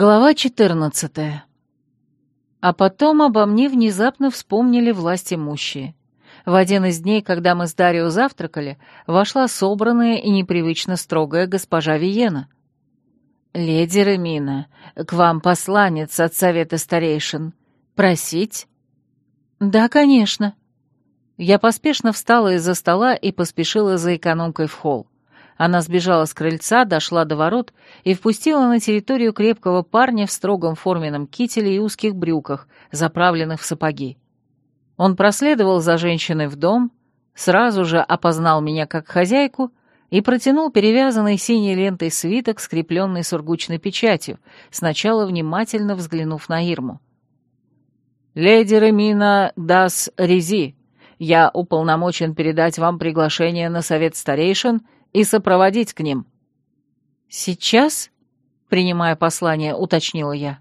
Глава 14. А потом обо мне внезапно вспомнили власть имущие. В один из дней, когда мы с Дарио завтракали, вошла собранная и непривычно строгая госпожа Виена. «Леди Ремина, к вам посланец от совета старейшин. Просить?» «Да, конечно». Я поспешно встала из-за стола и поспешила за экономкой в холл. Она сбежала с крыльца, дошла до ворот и впустила на территорию крепкого парня в строгом форменном кителе и узких брюках, заправленных в сапоги. Он проследовал за женщиной в дом, сразу же опознал меня как хозяйку и протянул перевязанный синей лентой свиток, скрепленный сургучной печатью, сначала внимательно взглянув на Ирму. «Леди Ремина Дас Рези, я уполномочен передать вам приглашение на совет старейшин — и сопроводить к ним». «Сейчас?» — принимая послание, уточнила я.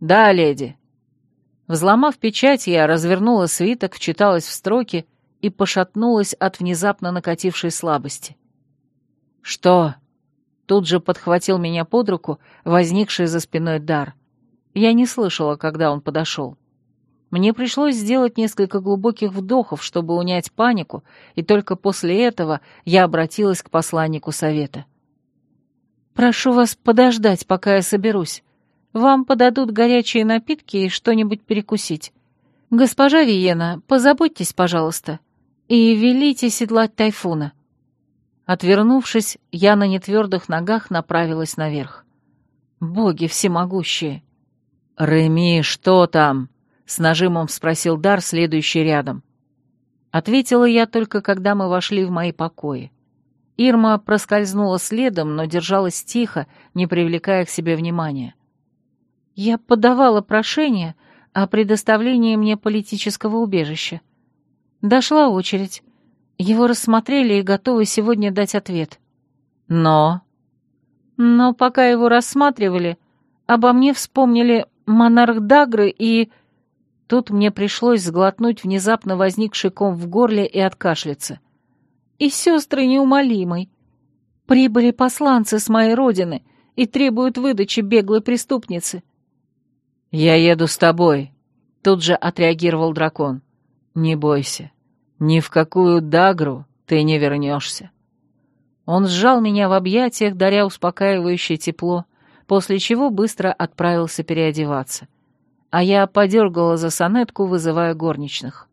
«Да, леди». Взломав печать, я развернула свиток, вчиталась в строки и пошатнулась от внезапно накатившей слабости. «Что?» — тут же подхватил меня под руку, возникший за спиной дар. Я не слышала, когда он подошел. Мне пришлось сделать несколько глубоких вдохов, чтобы унять панику, и только после этого я обратилась к посланнику совета. «Прошу вас подождать, пока я соберусь. Вам подадут горячие напитки и что-нибудь перекусить. Госпожа Виена, позаботьтесь, пожалуйста, и велите седлать тайфуна». Отвернувшись, я на нетвердых ногах направилась наверх. «Боги всемогущие!» «Реми, что там?» С нажимом спросил Дар, следующий рядом. Ответила я только, когда мы вошли в мои покои. Ирма проскользнула следом, но держалась тихо, не привлекая к себе внимания. Я подавала прошение о предоставлении мне политического убежища. Дошла очередь. Его рассмотрели и готовы сегодня дать ответ. Но... Но пока его рассматривали, обо мне вспомнили монарх Дагры и... Тут мне пришлось сглотнуть внезапно возникший ком в горле и откашляться. И сестры неумолимой. Прибыли посланцы с моей родины и требуют выдачи беглой преступницы. «Я еду с тобой», — тут же отреагировал дракон. «Не бойся, ни в какую дагру ты не вернешься». Он сжал меня в объятиях, даря успокаивающее тепло, после чего быстро отправился переодеваться. — а я подергала за сонетку, вызывая горничных.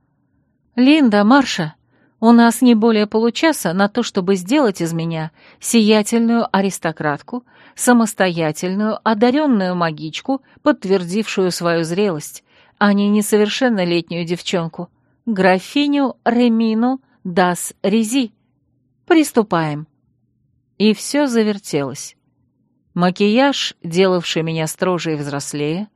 «Линда, Марша, у нас не более получаса на то, чтобы сделать из меня сиятельную аристократку, самостоятельную, одаренную магичку, подтвердившую свою зрелость, а не несовершеннолетнюю девчонку, графиню Ремину Дас Рези. Приступаем». И все завертелось. Макияж, делавший меня строже и взрослее,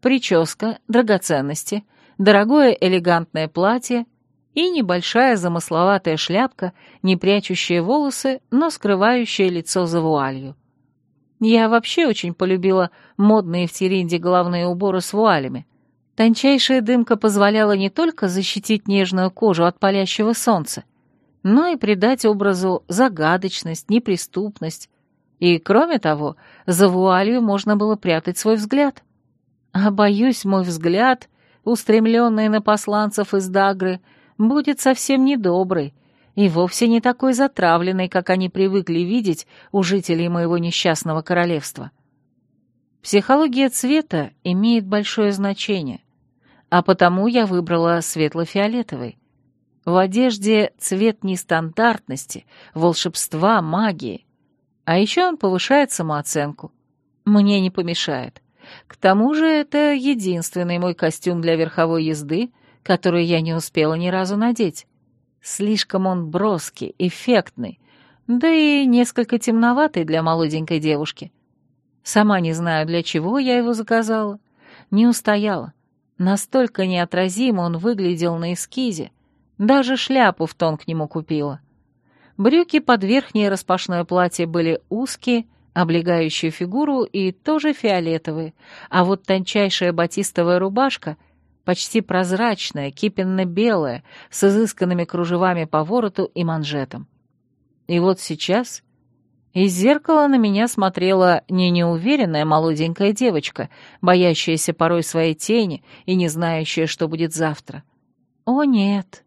прическа, драгоценности, дорогое элегантное платье и небольшая замысловатая шляпка, не прячущая волосы, но скрывающая лицо за вуалью. Я вообще очень полюбила модные в Теринде головные уборы с вуалями. Тончайшая дымка позволяла не только защитить нежную кожу от палящего солнца, но и придать образу загадочность, неприступность. И, кроме того, за вуалью можно было прятать свой взгляд. А боюсь, мой взгляд, устремленный на посланцев из Дагры, будет совсем недобрый и вовсе не такой затравленный, как они привыкли видеть у жителей моего несчастного королевства. Психология цвета имеет большое значение, а потому я выбрала светло-фиолетовый. В одежде цвет нестандартности, волшебства, магии. А еще он повышает самооценку. Мне не помешает. К тому же это единственный мой костюм для верховой езды, который я не успела ни разу надеть. Слишком он броский, эффектный, да и несколько темноватый для молоденькой девушки. Сама не знаю, для чего я его заказала. Не устояла. Настолько неотразимо он выглядел на эскизе. Даже шляпу в тон к нему купила. Брюки под верхнее распашное платье были узкие, облегающую фигуру и тоже фиолетовые, а вот тончайшая батистовая рубашка, почти прозрачная, кипенно-белая, с изысканными кружевами по вороту и манжетам. И вот сейчас Из зеркала на меня смотрела не неуверенная молоденькая девочка, боящаяся порой своей тени и не знающая, что будет завтра. О нет!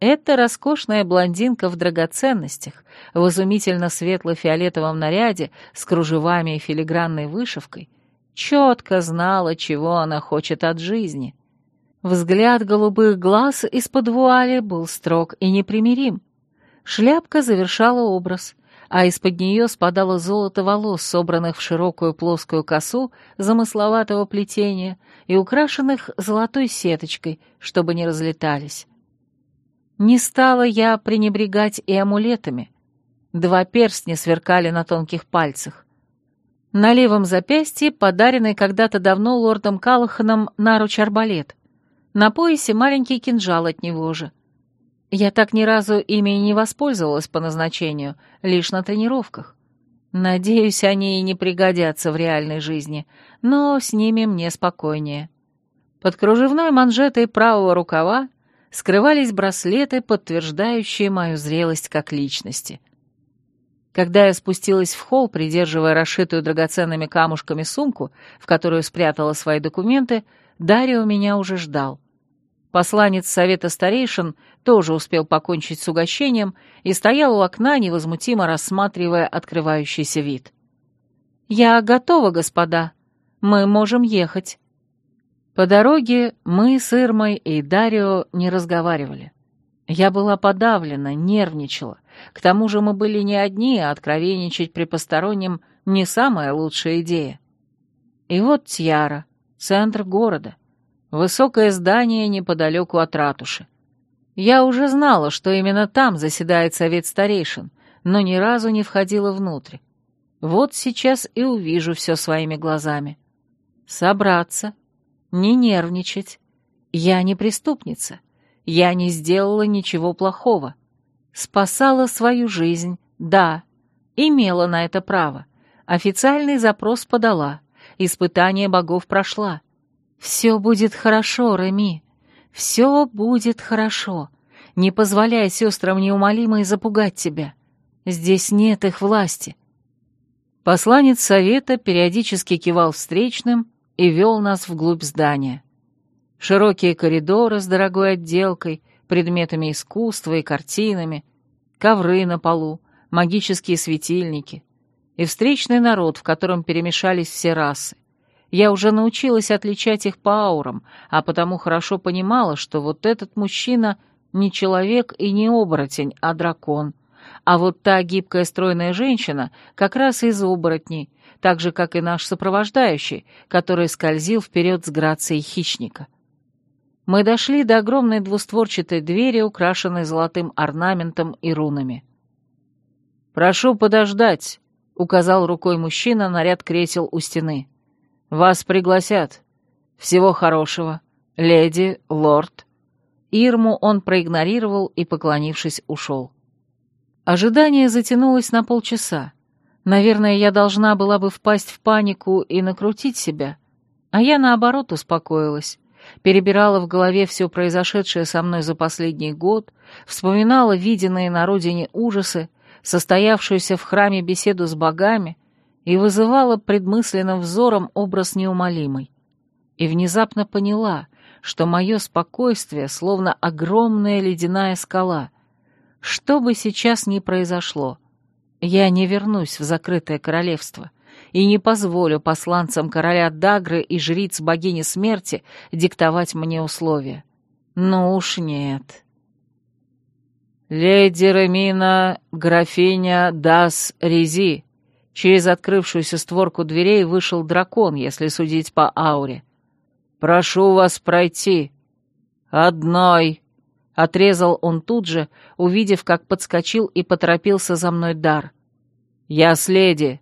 Эта роскошная блондинка в драгоценностях, в изумительно светло-фиолетовом наряде с кружевами и филигранной вышивкой, четко знала, чего она хочет от жизни. Взгляд голубых глаз из-под вуали был строг и непримирим. Шляпка завершала образ, а из-под нее спадало золото волос, собранных в широкую плоскую косу замысловатого плетения и украшенных золотой сеточкой, чтобы не разлетались. Не стала я пренебрегать и амулетами. Два перстня сверкали на тонких пальцах. На левом запястье подаренный когда-то давно лордом Калаханом наруч арбалет. На поясе маленький кинжал от него же. Я так ни разу ими и не воспользовалась по назначению, лишь на тренировках. Надеюсь, они и не пригодятся в реальной жизни, но с ними мне спокойнее. Под кружевной манжетой правого рукава скрывались браслеты, подтверждающие мою зрелость как личности. Когда я спустилась в холл, придерживая расшитую драгоценными камушками сумку, в которую спрятала свои документы, Дарья у меня уже ждал. Посланец совета старейшин тоже успел покончить с угощением и стоял у окна, невозмутимо рассматривая открывающийся вид. «Я готова, господа. Мы можем ехать». По дороге мы с Ирмой и Дарио не разговаривали. Я была подавлена, нервничала. К тому же мы были не одни, а откровенничать при постороннем не самая лучшая идея. И вот Тьяра, центр города, высокое здание неподалеку от ратуши. Я уже знала, что именно там заседает совет старейшин, но ни разу не входила внутрь. Вот сейчас и увижу все своими глазами. Собраться, не нервничать. Я не преступница. Я не сделала ничего плохого. Спасала свою жизнь, да, имела на это право. Официальный запрос подала, испытание богов прошла. Все будет хорошо, Реми, все будет хорошо. Не позволяй сестрам неумолимо и запугать тебя. Здесь нет их власти. Посланец совета периодически кивал встречным, и вел нас вглубь здания. Широкие коридоры с дорогой отделкой, предметами искусства и картинами, ковры на полу, магические светильники и встречный народ, в котором перемешались все расы. Я уже научилась отличать их по аурам, а потому хорошо понимала, что вот этот мужчина не человек и не оборотень, а дракон. А вот та гибкая стройная женщина как раз из оборотней, так же, как и наш сопровождающий, который скользил вперед с грацией хищника. Мы дошли до огромной двустворчатой двери, украшенной золотым орнаментом и рунами. «Прошу подождать», — указал рукой мужчина на ряд кресел у стены. «Вас пригласят. Всего хорошего. Леди, лорд». Ирму он проигнорировал и, поклонившись, ушел. Ожидание затянулось на полчаса. Наверное, я должна была бы впасть в панику и накрутить себя. А я, наоборот, успокоилась. Перебирала в голове все произошедшее со мной за последний год, вспоминала виденные на родине ужасы, состоявшуюся в храме беседу с богами и вызывала предмысленным взором образ неумолимый. И внезапно поняла, что мое спокойствие словно огромная ледяная скала. Что бы сейчас ни произошло — я не вернусь в закрытое королевство и не позволю посланцам короля Дагры и жриц богини смерти диктовать мне условия. Ну уж нет. «Леди Ремина, графиня Дас Рези», Через открывшуюся створку дверей вышел дракон, если судить по ауре. «Прошу вас пройти». «Одной», Отрезал он тут же, увидев, как подскочил и поторопился за мной дар. «Я с леди».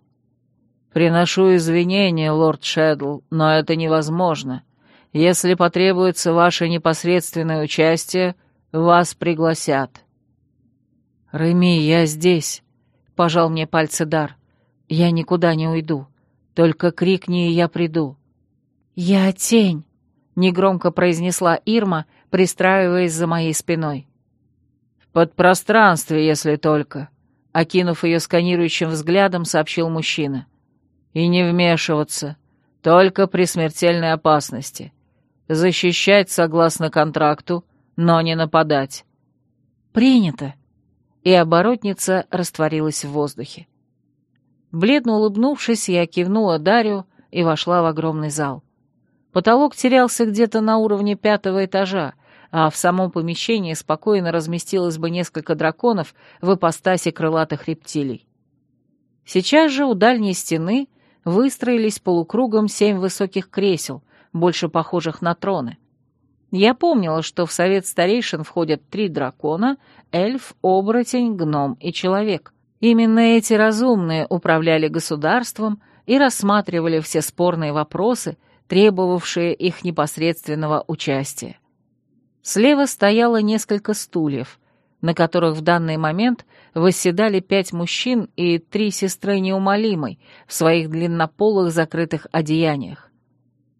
«Приношу извинения, лорд Шэдл, но это невозможно. Если потребуется ваше непосредственное участие, вас пригласят». «Реми, я здесь», — пожал мне пальцы дар. «Я никуда не уйду. Только крикни, и я приду». «Я тень», — негромко произнесла Ирма, — пристраиваясь за моей спиной. «В подпространстве, если только. — окинув ее сканирующим взглядом, сообщил мужчина. «И не вмешиваться, только при смертельной опасности. Защищать согласно контракту, но не нападать». «Принято», и оборотница растворилась в воздухе. Бледно улыбнувшись, я кивнула Дарью и вошла в огромный зал. Потолок терялся где-то на уровне пятого этажа, а в самом помещении спокойно разместилось бы несколько драконов в ипостаси крылатых рептилий. Сейчас же у дальней стены выстроились полукругом семь высоких кресел, больше похожих на троны. Я помнила, что в совет старейшин входят три дракона, эльф, оборотень, гном и человек. Именно эти разумные управляли государством и рассматривали все спорные вопросы, требовавшие их непосредственного участия. Слева стояло несколько стульев, на которых в данный момент восседали пять мужчин и три сестры неумолимой в своих длиннополых закрытых одеяниях.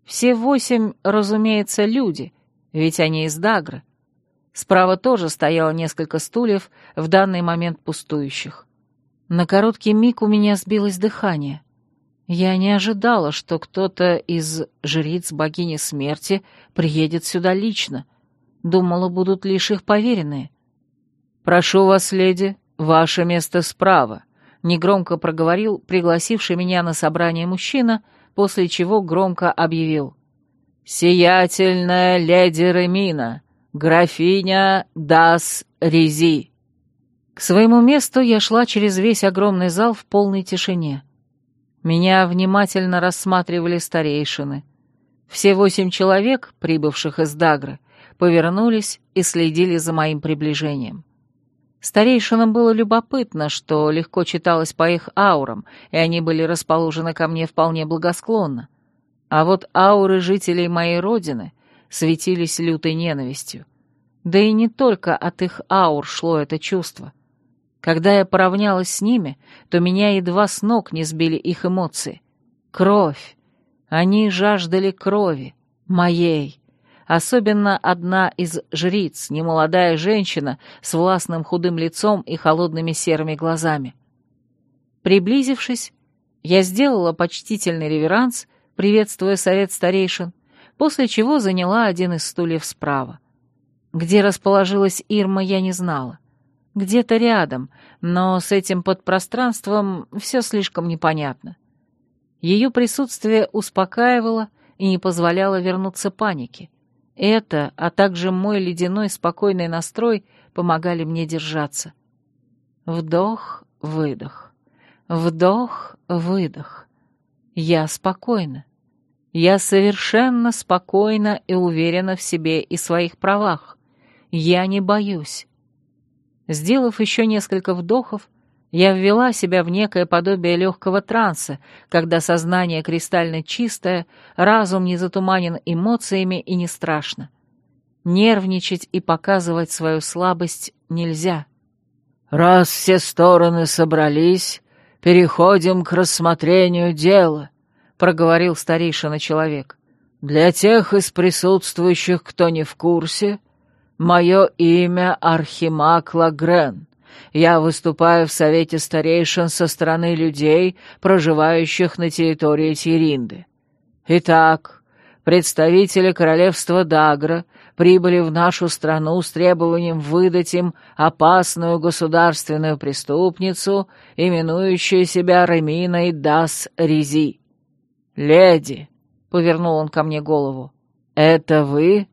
Все восемь, разумеется, люди, ведь они из Дагры. Справа тоже стояло несколько стульев, в данный момент пустующих. На короткий миг у меня сбилось дыхание. Я не ожидала, что кто-то из жриц богини смерти приедет сюда лично. Думала, будут лишь их поверенные. «Прошу вас, леди, ваше место справа», — негромко проговорил пригласивший меня на собрание мужчина, после чего громко объявил. «Сиятельная леди Ремина, графиня Дас Рези». К своему месту я шла через весь огромный зал в полной тишине. Меня внимательно рассматривали старейшины. Все восемь человек, прибывших из Дагры, повернулись и следили за моим приближением. Старейшинам было любопытно, что легко читалось по их аурам, и они были расположены ко мне вполне благосклонно. А вот ауры жителей моей родины светились лютой ненавистью. Да и не только от их аур шло это чувство. Когда я поравнялась с ними, то меня едва с ног не сбили их эмоции. Кровь. Они жаждали крови. Моей. Особенно одна из жриц, немолодая женщина с властным худым лицом и холодными серыми глазами. Приблизившись, я сделала почтительный реверанс — приветствуя совет старейшин, после чего заняла один из стульев справа. Где расположилась Ирма, я не знала. Где-то рядом, но с этим подпространством все слишком непонятно. Ее присутствие успокаивало и не позволяло вернуться панике. Это, а также мой ледяной спокойный настрой помогали мне держаться. Вдох, выдох. Вдох, выдох. Я спокойна. Я совершенно спокойна и уверена в себе и своих правах. Я не боюсь. Сделав еще несколько вдохов, я ввела себя в некое подобие легкого транса, когда сознание кристально чистое, разум не затуманен эмоциями и не страшно. Нервничать и показывать свою слабость нельзя. «Раз все стороны собрались, переходим к рассмотрению дела», проговорил старейшина человек. «Для тех из присутствующих, кто не в курсе, мое имя Архимаг Лагрен. Я выступаю в Совете Старейшин со стороны людей, проживающих на территории Тиринды. Итак, представители королевства Дагра прибыли в нашу страну с требованием выдать им опасную государственную преступницу, именующую себя Реминой Дас Ризи. «Леди!» — повернул он ко мне голову. «Это вы?»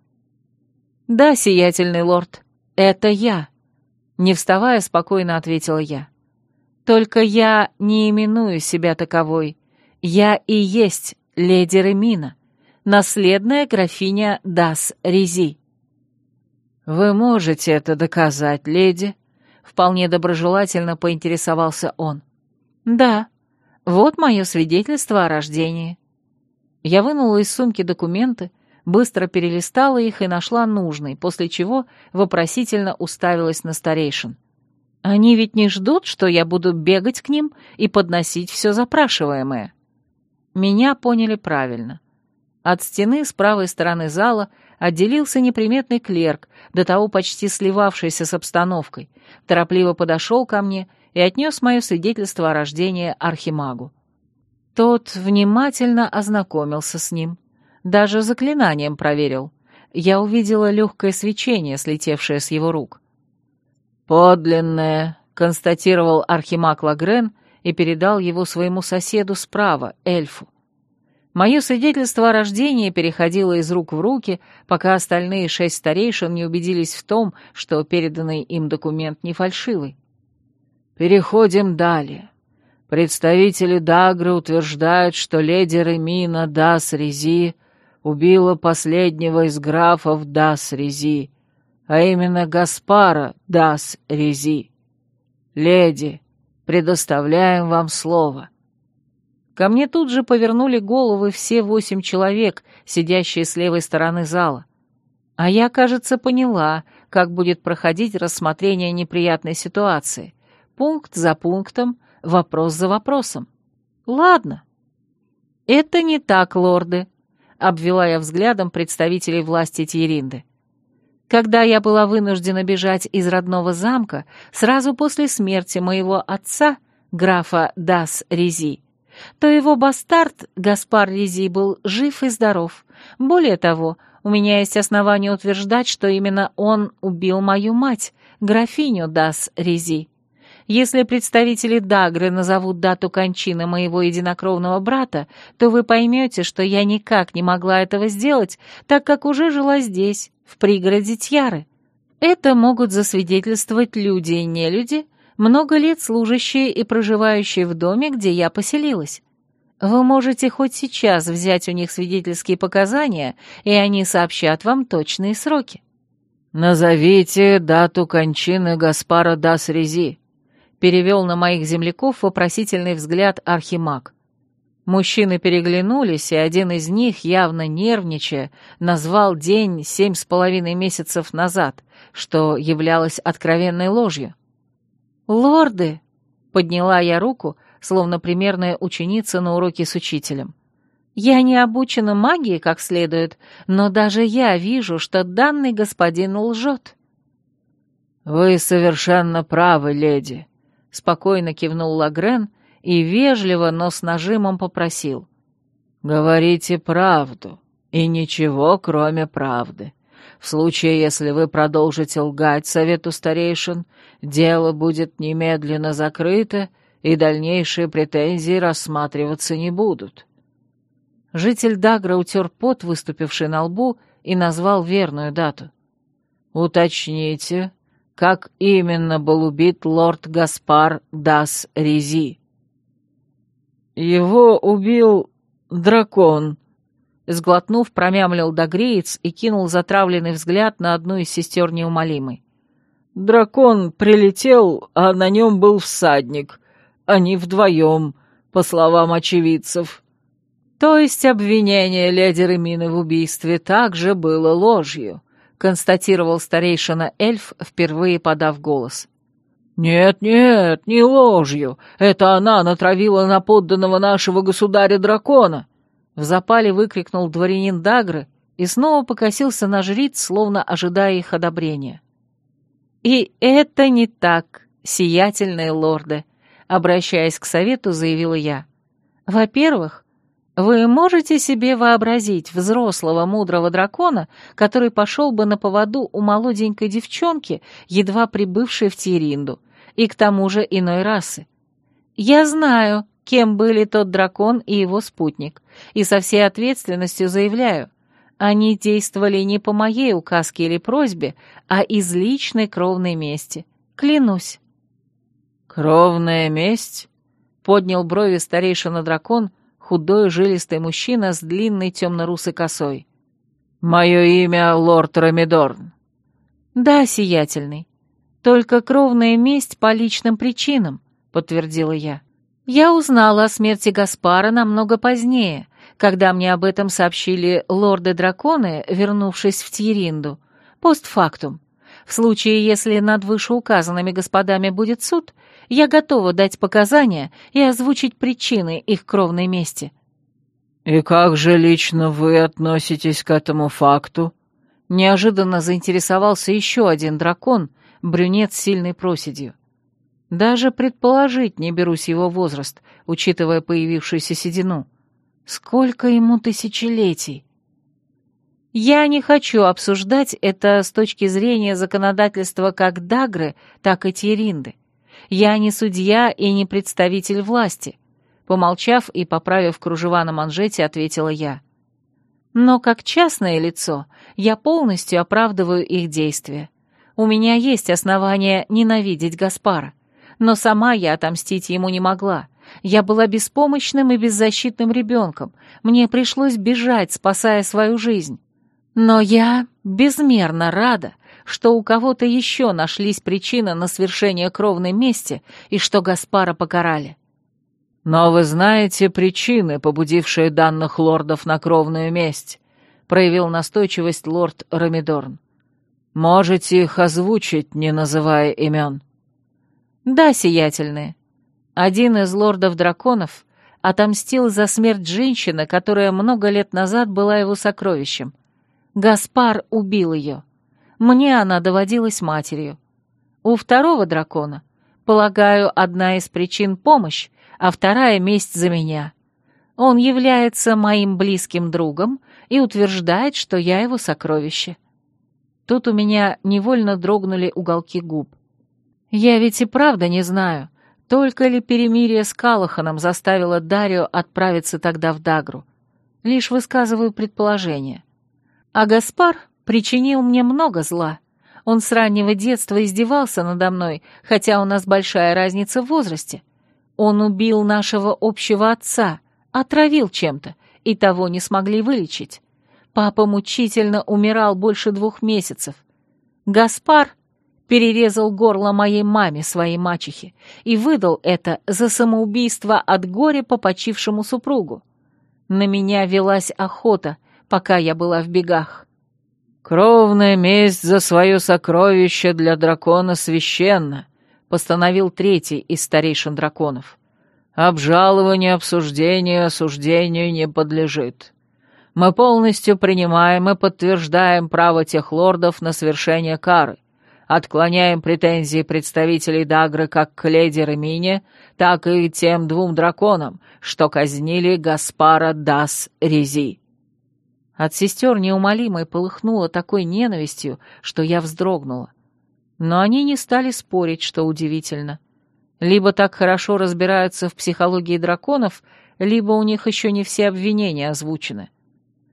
«Да, сиятельный лорд, это я», — не вставая, спокойно ответила я. «Только я не именую себя таковой. Я и есть леди Ремина, наследная графиня Дас Рези». «Вы можете это доказать, леди?» — вполне доброжелательно поинтересовался он. «Да», вот мое свидетельство о рождении. Я вынула из сумки документы, быстро перелистала их и нашла нужный, после чего вопросительно уставилась на старейшин. Они ведь не ждут, что я буду бегать к ним и подносить все запрашиваемое. Меня поняли правильно. От стены с правой стороны зала отделился неприметный клерк, до того почти сливавшийся с обстановкой, торопливо подошел ко мне и отнес мое свидетельство о рождении архимагу. Тот внимательно ознакомился с ним, даже заклинанием проверил. Я увидела легкое свечение, слетевшее с его рук. «Подлинное», — констатировал архимаг Лагрен и передал его своему соседу справа, эльфу. Мое свидетельство о рождении переходило из рук в руки, пока остальные шесть старейшин не убедились в том, что переданный им документ не фальшивый. Переходим далее. Представители Дагры утверждают, что леди Ремина Дас Рези убила последнего из графов Дас Рези, а именно Гаспара Дас Рези. Леди, предоставляем вам слово. Ко мне тут же повернули головы все восемь человек, сидящие с левой стороны зала. А я, кажется, поняла, как будет проходить рассмотрение неприятной ситуации. Пункт за пунктом, вопрос за вопросом. Ладно. Это не так, лорды, обвела я взглядом представителей власти Тьеринды. Когда я была вынуждена бежать из родного замка сразу после смерти моего отца, графа Дас Рези, то его бастард, Гаспар Лизи, был жив и здоров. Более того, у меня есть основания утверждать, что именно он убил мою мать, графиню Дас Рези. Если представители Дагры назовут дату кончины моего единокровного брата, то вы поймете, что я никак не могла этого сделать, так как уже жила здесь, в пригороде Тьяры. Это могут засвидетельствовать люди и нелюди, много лет служащие и проживающие в доме, где я поселилась. Вы можете хоть сейчас взять у них свидетельские показания, и они сообщат вам точные сроки. «Назовите дату кончины Гаспара Дасрези», — перевел на моих земляков вопросительный взгляд Архимаг. Мужчины переглянулись, и один из них, явно нервничая, назвал день семь с половиной месяцев назад, что являлось откровенной ложью. «Лорды!» — подняла я руку, словно примерная ученица на уроке с учителем. «Я не обучена магии как следует, но даже я вижу, что данный господин лжет». «Вы совершенно правы, леди», — спокойно кивнул Лагрен и вежливо, но с нажимом попросил. «Говорите правду, и ничего, кроме правды. В случае, если вы продолжите лгать совету старейшин, дело будет немедленно закрыто, и дальнейшие претензии рассматриваться не будут». Житель Дагра утер пот, выступивший на лбу, и назвал верную дату. «Уточните, как именно был убит лорд Гаспар Дас Рези?» «Его убил дракон», Сглотнув, промямлил догреец и кинул затравленный взгляд на одну из сестер неумолимой. «Дракон прилетел, а на нем был всадник. Они вдвоем, по словам очевидцев». «То есть обвинение леди Ремины в убийстве также было ложью», констатировал старейшина эльф, впервые подав голос. «Нет-нет, не ложью. Это она натравила на подданного нашего государя-дракона», в запале выкрикнул дворянин Дагры и снова покосился на жриц, словно ожидая их одобрения. «И это не так, сиятельные лорды», — обращаясь к совету, заявила я. «Во-первых, вы можете себе вообразить взрослого мудрого дракона, который пошел бы на поводу у молоденькой девчонки, едва прибывшей в Тиринду, и к тому же иной расы? Я знаю, кем были тот дракон и его спутник, и со всей ответственностью заявляю, они действовали не по моей указке или просьбе, а из личной кровной мести. Клянусь. «Кровная месть?» — поднял брови старейшина дракон, худой жилистый мужчина с длинной темно-русой косой. «Мое имя лорд Рамидорн». «Да, сиятельный. Только кровная месть по личным причинам», — подтвердила я. Я узнала о смерти Гаспара намного позднее, когда мне об этом сообщили лорды-драконы, вернувшись в Тьеринду, постфактум. В случае, если над вышеуказанными господами будет суд, я готова дать показания и озвучить причины их кровной мести». «И как же лично вы относитесь к этому факту?» Неожиданно заинтересовался еще один дракон, брюнет с сильной проседью. Даже предположить не берусь его возраст, учитывая появившуюся седину. Сколько ему тысячелетий? Я не хочу обсуждать это с точки зрения законодательства как Дагры, так и Тиринды. Я не судья и не представитель власти. Помолчав и поправив кружева на манжете, ответила я. Но как частное лицо я полностью оправдываю их действия. У меня есть основания ненавидеть Гаспара, но сама я отомстить ему не могла. Я была беспомощным и беззащитным ребенком, мне пришлось бежать, спасая свою жизнь. Но я безмерно рада, что у кого-то еще нашлись причины на свершение кровной мести и что Гаспара покарали. «Но вы знаете причины, побудившие данных лордов на кровную месть», — проявил настойчивость лорд Рамидорн. «Можете их озвучить, не называя имен». «Да, сиятельные. Один из лордов-драконов отомстил за смерть женщины, которая много лет назад была его сокровищем. Гаспар убил ее. Мне она доводилась матерью. У второго дракона, полагаю, одна из причин — помощь, а вторая — месть за меня. Он является моим близким другом и утверждает, что я его сокровище. Тут у меня невольно дрогнули уголки губ. Я ведь и правда не знаю, только ли перемирие с Калаханом заставило Дарио отправиться тогда в Дагру. Лишь высказываю предположение. А Гаспар причинил мне много зла. Он с раннего детства издевался надо мной, хотя у нас большая разница в возрасте. Он убил нашего общего отца, отравил чем-то, и того не смогли вылечить. Папа мучительно умирал больше двух месяцев. Гаспар перерезал горло моей маме, своей мачехе, и выдал это за самоубийство от горя по почившему супругу. На меня велась охота, пока я была в бегах. «Кровная месть за свое сокровище для дракона священна», — постановил третий из старейшин драконов. «Обжалование, обсуждение, осуждению не подлежит. Мы полностью принимаем и подтверждаем право тех лордов на свершение кары, отклоняем претензии представителей Дагры как к леди Ремине, так и тем двум драконам, что казнили Гаспара Дас Рези». От сестер неумолимой полыхнуло такой ненавистью, что я вздрогнула. Но они не стали спорить, что удивительно. Либо так хорошо разбираются в психологии драконов, либо у них еще не все обвинения озвучены.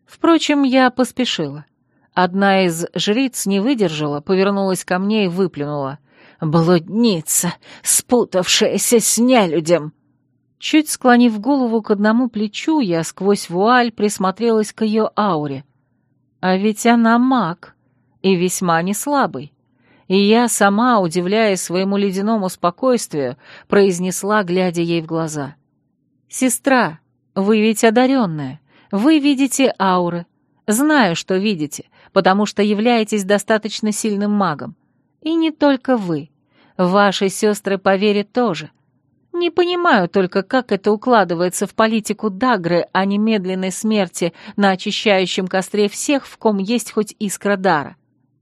Впрочем, я поспешила. Одна из жриц не выдержала, повернулась ко мне и выплюнула. «Блудница, спутавшаяся с нелюдем!» Чуть склонив голову к одному плечу, я сквозь вуаль присмотрелась к ее ауре. А ведь она маг, и весьма не слабый. И я сама, удивляясь своему ледяному спокойствию, произнесла, глядя ей в глаза. «Сестра, вы ведь одаренная, вы видите ауры. Знаю, что видите, потому что являетесь достаточно сильным магом. И не только вы. Ваши сестры поверят тоже». Не понимаю только, как это укладывается в политику Дагры о немедленной смерти на очищающем костре всех, в ком есть хоть искра дара.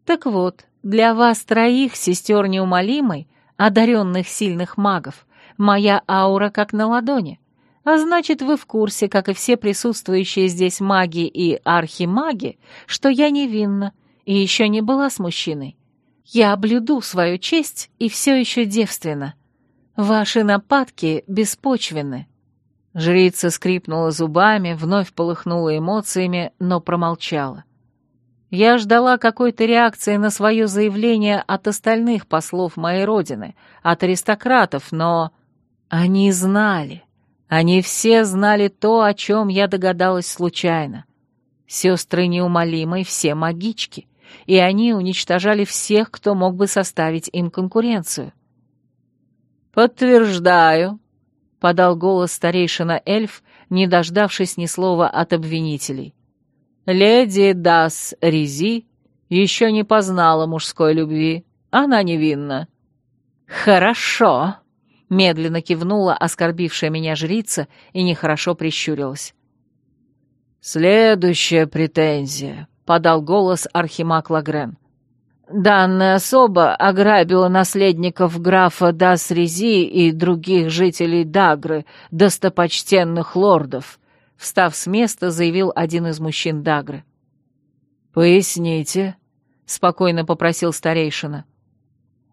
Так вот, для вас троих, сестер неумолимой, одаренных сильных магов, моя аура как на ладони. А значит, вы в курсе, как и все присутствующие здесь маги и архимаги, что я невинна и еще не была с мужчиной. Я облюду свою честь и все еще девственна. Ваши нападки беспочвенны». Жрица скрипнула зубами, вновь полыхнула эмоциями, но промолчала. Я ждала какой-то реакции на свое заявление от остальных послов моей родины, от аристократов, но... Они знали. Они все знали то, о чем я догадалась случайно. Сестры неумолимой все магички, и они уничтожали всех, кто мог бы составить им конкуренцию. «Подтверждаю», — подал голос старейшина эльф, не дождавшись ни слова от обвинителей. «Леди Дас Ризи еще не познала мужской любви. Она невинна». «Хорошо», — медленно кивнула оскорбившая меня жрица и нехорошо прищурилась. «Следующая претензия», — подал голос Архимаг Лагрен. Данная особа ограбила наследников графа Дасрези и других жителей Дагры, достопочтенных лордов», — встав с места, заявил один из мужчин Дагры. «Поясните», — спокойно попросил старейшина.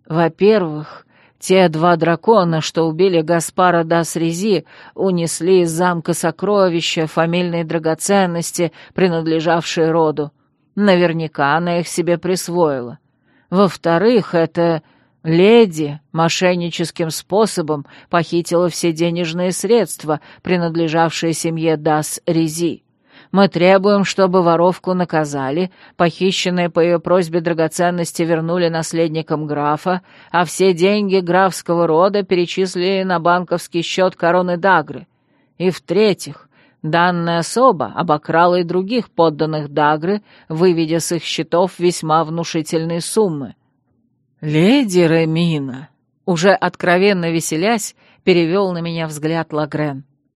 «Во-первых, те два дракона, что убили Гаспара Дасрези, унесли из замка сокровища, фамильные драгоценности, принадлежавшие роду. Наверняка она их себе присвоила. Во-вторых, это леди мошенническим способом похитила все денежные средства, принадлежавшие семье Дас Рези. Мы требуем, чтобы воровку наказали, похищенные по ее просьбе драгоценности вернули наследникам графа, а все деньги графского рода перечислили на банковский счет короны Дагры. И в-третьих, данная особа обокрала и других подданных Дагры, выведя с их счетов весьма внушительные суммы. «Леди Ремина», уже откровенно веселясь, перевел на меня взгляд Лагрен.